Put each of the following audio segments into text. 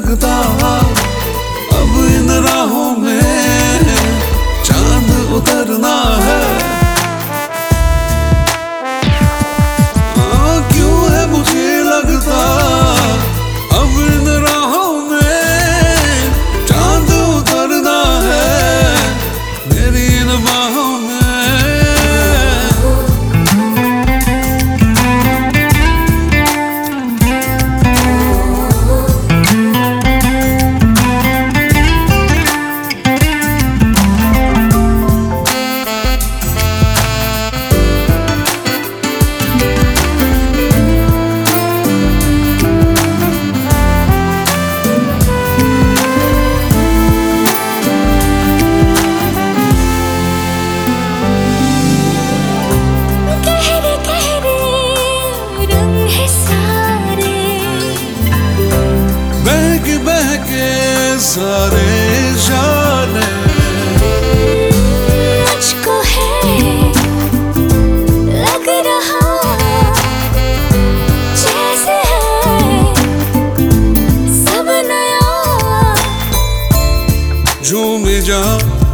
тогда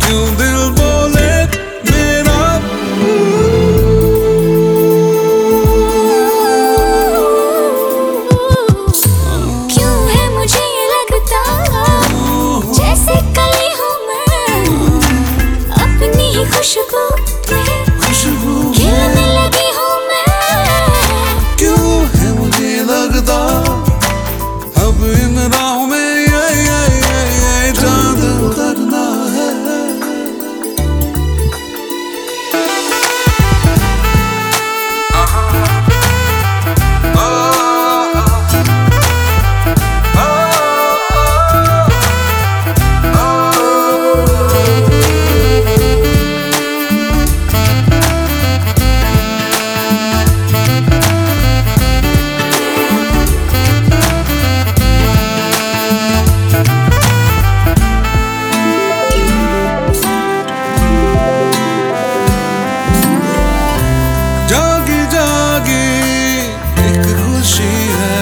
you little boy 喜悦